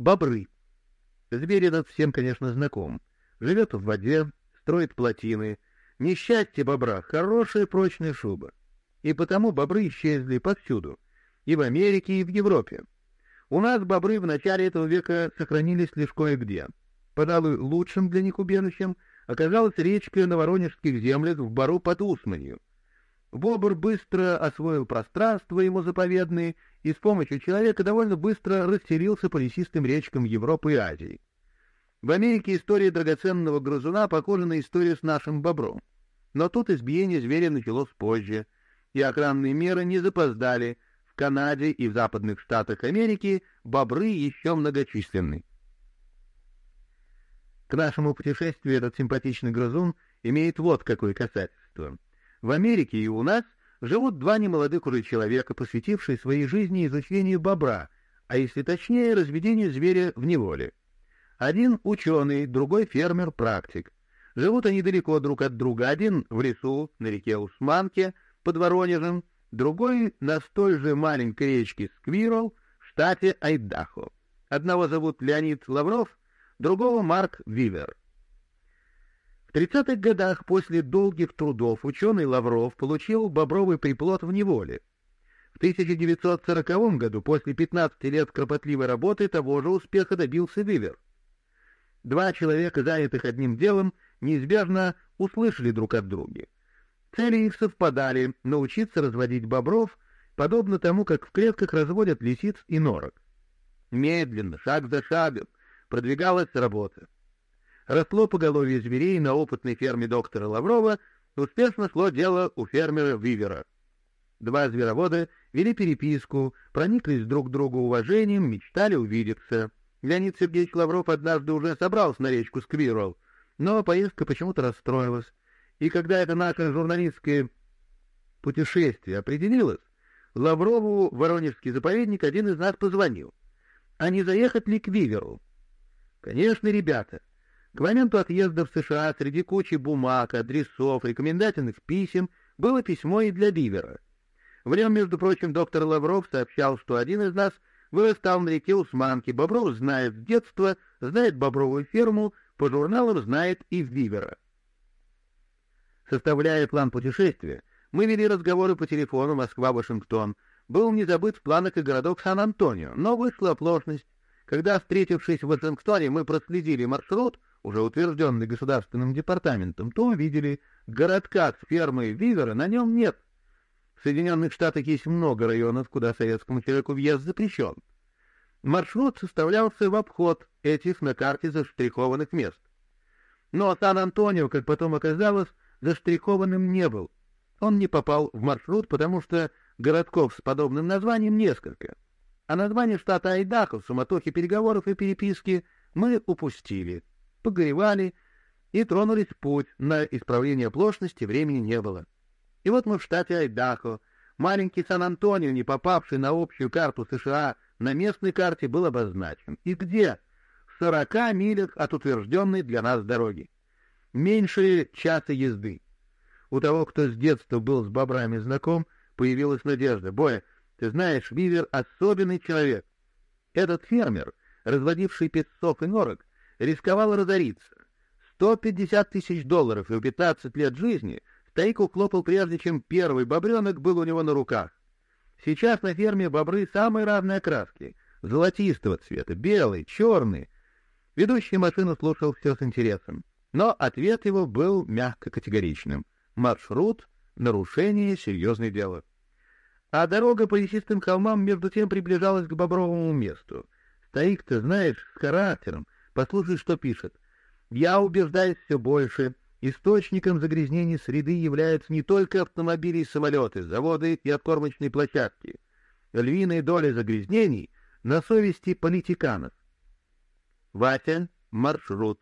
Бобры. Зверь этот всем, конечно, знаком. Живет в воде, строит плотины. Несчастье бобра — хорошая прочная шуба. И потому бобры исчезли повсюду. И в Америке, и в Европе. У нас бобры в начале этого века сохранились лишь кое-где. Пожалуй, лучшим для них убежищем оказалась речка на Воронежских землях в Бару под Усманью. Бобр быстро освоил пространство ему заповедные и с помощью человека довольно быстро расселился по лесистым речкам Европы и Азии. В Америке история драгоценного грызуна похожа на историю с нашим бобром. Но тут избиение зверя началось позже, и охранные меры не запоздали. В Канаде и в западных штатах Америки бобры еще многочисленны. К нашему путешествию этот симпатичный грызун имеет вот какое касательство — в Америке и у нас живут два немолодых уже человека, посвятившие своей жизни изучению бобра, а если точнее, разведению зверя в неволе. Один ученый, другой фермер-практик. Живут они далеко друг от друга. Один в лесу, на реке Усманке, под Воронежем, другой на столь же маленькой речке Сквирл в штате Айдахо. Одного зовут Леонид Лавров, другого Марк Вивер. В 30-х годах после долгих трудов ученый Лавров получил бобровый приплод в неволе. В 1940 году, после 15 лет кропотливой работы, того же успеха добился Вивер. Два человека, занятых одним делом, неизбежно услышали друг от друга. Цели их совпадали — научиться разводить бобров, подобно тому, как в клетках разводят лисиц и норок. Медленно, шаг за шагом, продвигалась работа росло поголовье зверей на опытной ферме доктора Лаврова, успешно шло дело у фермера Вивера. Два зверовода вели переписку, прониклись друг к другу уважением, мечтали увидеться. Леонид Сергеевич Лавров однажды уже собрался на речку Сквирл, но поездка почему-то расстроилась. И когда это наше журналистское путешествие определилось, Лаврову Воронежский заповедник один из нас позвонил. А не заехать ли к Виверу? Конечно, ребята, к моменту отъезда в США среди кучи бумаг, адресов, рекомендательных писем было письмо и для Бивера. В нем, между прочим, доктор Лавров сообщал, что один из нас вырастал на реке Усманки, Бобров знает с детства, знает бобровую ферму, по журналам знает и Вивера. Составляя план путешествия, мы вели разговоры по телефону Москва-Вашингтон. Был не забыт в планах и городок Сан-Антонио, но вышла оплошность. Когда, встретившись в Вашингтоне, мы проследили маршрут — уже утвержденный государственным департаментом, то увидели, городка с фермой Вивера на нем нет. В Соединенных Штатах есть много районов, куда советскому человеку въезд запрещен. Маршрут составлялся в обход этих на карте заштрихованных мест. Но Сан-Антонио, как потом оказалось, заштрихованным не был. Он не попал в маршрут, потому что городков с подобным названием несколько. А название штата Айдахо в суматохе переговоров и переписки мы упустили погоревали и тронулись в путь. На исправление оплошности времени не было. И вот мы в штате Айдахо. Маленький Сан-Антонио, не попавший на общую карту США, на местной карте был обозначен. И где? В сорока милях от утвержденной для нас дороги. Меньше часа езды. У того, кто с детства был с бобрами знаком, появилась надежда. Боя, ты знаешь, Вивер — особенный человек. Этот фермер, разводивший песцов и норок, рисковал разориться. 150 тысяч долларов и 15 лет жизни Стейк уклопал прежде, чем первый бобренок был у него на руках. Сейчас на ферме бобры самой разной окраски — золотистого цвета, белый, черный. Ведущий машину слушал все с интересом, но ответ его был мягко категоричным. Маршрут — нарушение — серьезное дело. А дорога по лесистым холмам между тем приближалась к бобровому месту. Стоик, ты знаешь, с характером, Послушай, что пишет. «Я убеждаюсь все больше. Источником загрязнений среды являются не только автомобили и самолеты, заводы и откормочные площадки. Львиная доля загрязнений на совести политиканов. Вася, маршрут.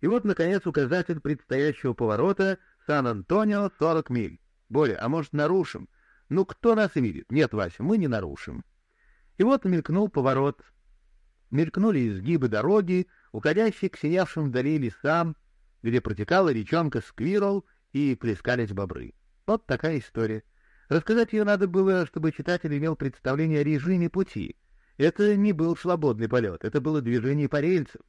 И вот, наконец, указатель предстоящего поворота Сан-Антонио 40 миль. Боря, а может, нарушим? Ну, кто нас видит? Нет, Вася, мы не нарушим. И вот мелькнул поворот мелькнули изгибы дороги, уходящие к сиявшим вдали лесам, где протекала речонка Сквирл и плескались бобры. Вот такая история. Рассказать ее надо было, чтобы читатель имел представление о режиме пути. Это не был свободный полет, это было движение по рельсам.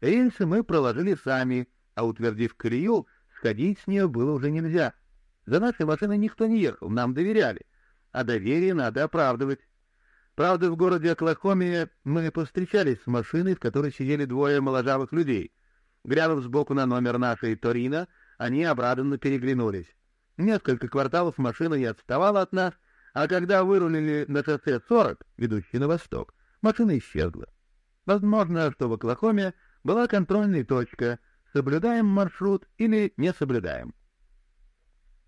Рельсы мы проложили сами, а утвердив колею, сходить с нее было уже нельзя. За нашей машиной никто не ехал, нам доверяли, а доверие надо оправдывать. Правда, в городе Оклахоме мы повстречались с машиной, в которой сидели двое моложавых людей. Глянув сбоку на номер нашей Торино, они обрадованно переглянулись. Несколько кварталов машина не отставала от нас, а когда вырулили на шоссе 40, ведущий на восток, машина исчезла. Возможно, что в Оклахоме была контрольная точка, соблюдаем маршрут или не соблюдаем.